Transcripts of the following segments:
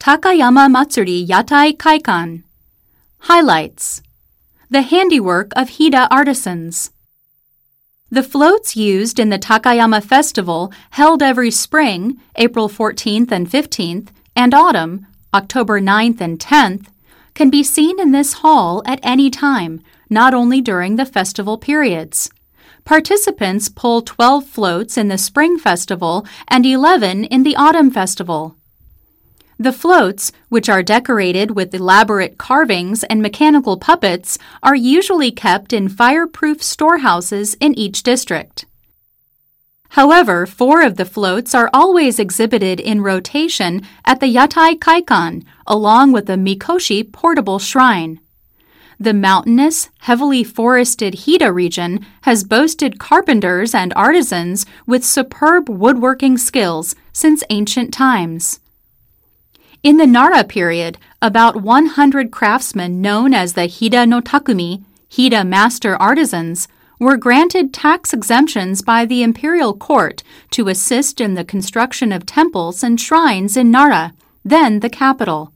Takayama Matsuri Yatai Kaikan. Highlights The handiwork of Hida artisans. The floats used in the Takayama Festival, held every spring, April 14th and 15th, and autumn, October 9th and 10th, can be seen in this hall at any time, not only during the festival periods. Participants pull 12 floats in the Spring Festival and 11 in the Autumn Festival. The floats, which are decorated with elaborate carvings and mechanical puppets, are usually kept in fireproof storehouses in each district. However, four of the floats are always exhibited in rotation at the Yatai Kaikan, along with the Mikoshi portable shrine. The mountainous, heavily forested Hida region has boasted carpenters and artisans with superb woodworking skills since ancient times. In the Nara period, about 100 craftsmen known as the Hida no Takumi, Hida master artisans, were granted tax exemptions by the imperial court to assist in the construction of temples and shrines in Nara, then the capital.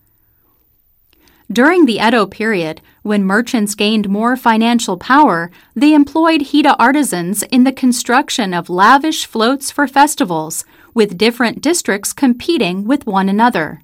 During the Edo period, when merchants gained more financial power, they employed Hida artisans in the construction of lavish floats for festivals, with different districts competing with one another.